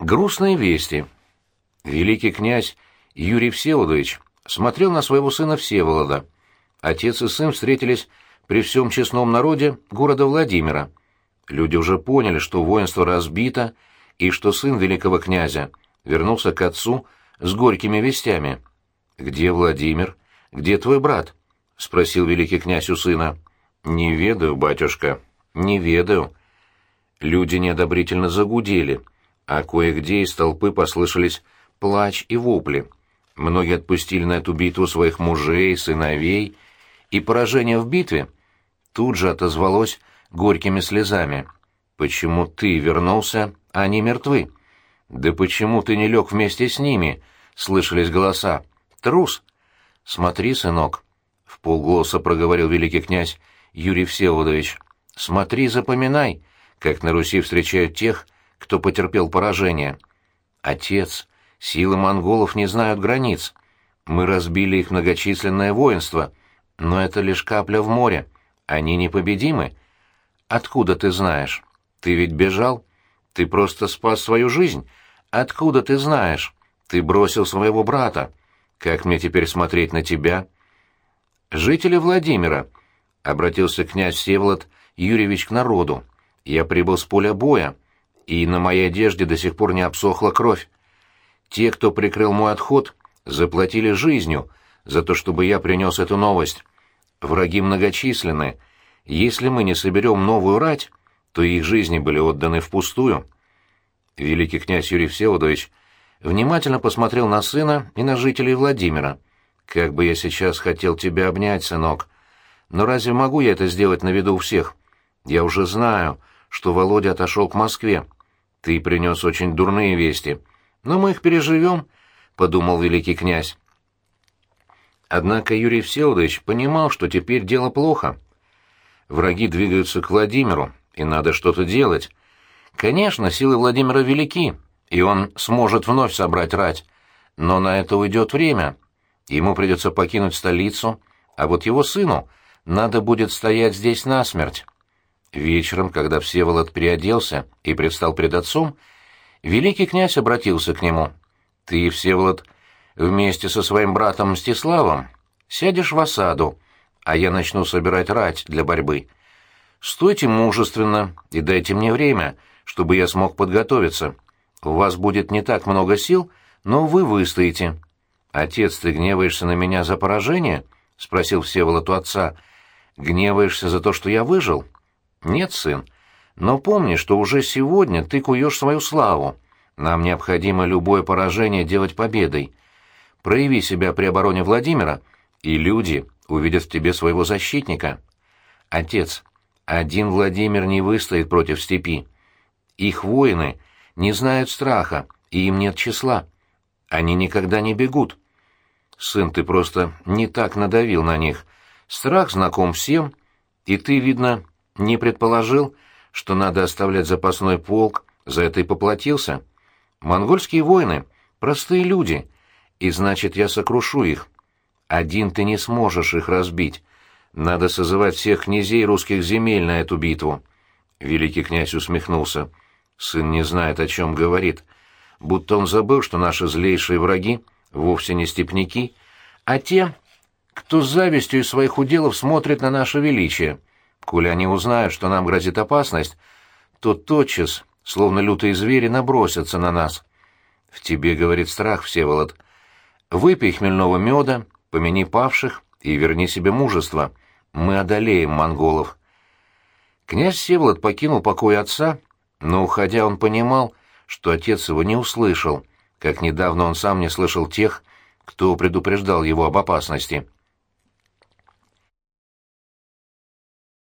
Грустные вести. Великий князь Юрий Всеволодович смотрел на своего сына Всеволода. Отец и сын встретились при всем честном народе города Владимира. Люди уже поняли, что воинство разбито, и что сын великого князя вернулся к отцу с горькими вестями. «Где Владимир? Где твой брат?» — спросил великий князь у сына. «Не ведаю, батюшка, не ведаю». Люди неодобрительно загудели, а кое-где из толпы послышались плач и вопли. Многие отпустили на эту битву своих мужей, сыновей, и поражение в битве тут же отозвалось горькими слезами. «Почему ты вернулся, а они мертвы?» «Да почему ты не лег вместе с ними?» — слышались голоса. «Трус!» «Смотри, сынок!» — в полголоса проговорил великий князь Юрий Всеволодович. «Смотри, запоминай, как на Руси встречают тех, кто потерпел поражение. Отец, силы монголов не знают границ. Мы разбили их многочисленное воинство, но это лишь капля в море. Они непобедимы. Откуда ты знаешь? Ты ведь бежал? Ты просто спас свою жизнь. Откуда ты знаешь? Ты бросил своего брата. Как мне теперь смотреть на тебя? Жители Владимира, — обратился князь Всеволод Юрьевич к народу, — я прибыл с поля боя, и на моей одежде до сих пор не обсохла кровь. Те, кто прикрыл мой отход, заплатили жизнью за то, чтобы я принес эту новость. Враги многочисленны. Если мы не соберем новую рать, то их жизни были отданы впустую. Великий князь Юрий Всеволодович внимательно посмотрел на сына и на жителей Владимира. «Как бы я сейчас хотел тебя обнять, сынок. Но разве могу я это сделать на виду у всех? Я уже знаю, что Володя отошел к Москве. Ты принес очень дурные вести. Но мы их переживем», — подумал великий князь. Однако Юрий Всеволодович понимал, что теперь дело плохо. Враги двигаются к Владимиру, и надо что-то делать. Конечно, силы Владимира велики, и он сможет вновь собрать рать, но на это уйдет время. Ему придется покинуть столицу, а вот его сыну надо будет стоять здесь насмерть. Вечером, когда Всеволод переоделся и предстал пред отцом, великий князь обратился к нему. «Ты, Всеволод, — вместе со своим братом Мстиславом сядешь в осаду, а я начну собирать рать для борьбы. Стойте мужественно и дайте мне время, чтобы я смог подготовиться. У вас будет не так много сил, но вы выстоите. Отец, ты гневаешься на меня за поражение? спросил Всеволод у отца. Гневаешься за то, что я выжил? Нет, сын. Но помни, что уже сегодня ты куешь свою славу. Нам необходимо любое поражение делать победой. Прояви себя при обороне Владимира, и люди увидят в тебе своего защитника. Отец, один Владимир не выстоит против степи. Их воины не знают страха, и им нет числа. Они никогда не бегут. Сын, ты просто не так надавил на них. Страх знаком всем, и ты, видно, не предположил, что надо оставлять запасной полк, за это и поплатился. Монгольские воины — простые люди — и значит, я сокрушу их. Один ты не сможешь их разбить. Надо созывать всех князей русских земель на эту битву. Великий князь усмехнулся. Сын не знает, о чем говорит. Будто он забыл, что наши злейшие враги вовсе не степняки, а те, кто с завистью из своих уделов смотрит на наше величие. Коли они узнают, что нам грозит опасность, то тотчас, словно лютые звери, набросятся на нас. В тебе, говорит страх, Всеволод, — Выпей хмельного меда, помяни павших и верни себе мужество. Мы одолеем монголов. Князь Севлад покинул покой отца, но, уходя, он понимал, что отец его не услышал, как недавно он сам не слышал тех, кто предупреждал его об опасности.